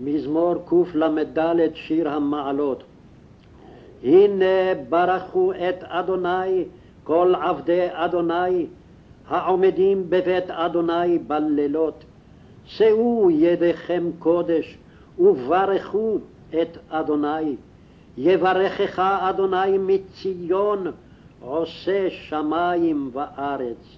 מזמור קל"ד, שיר המעלות. הנה ברכו את אדוני כל עבדי אדוני, העומדים בבית אדוני בלילות. שאו ידיכם קודש, וברכו את אדוני. יברכך אדוני מציון, עושה שמים וארץ.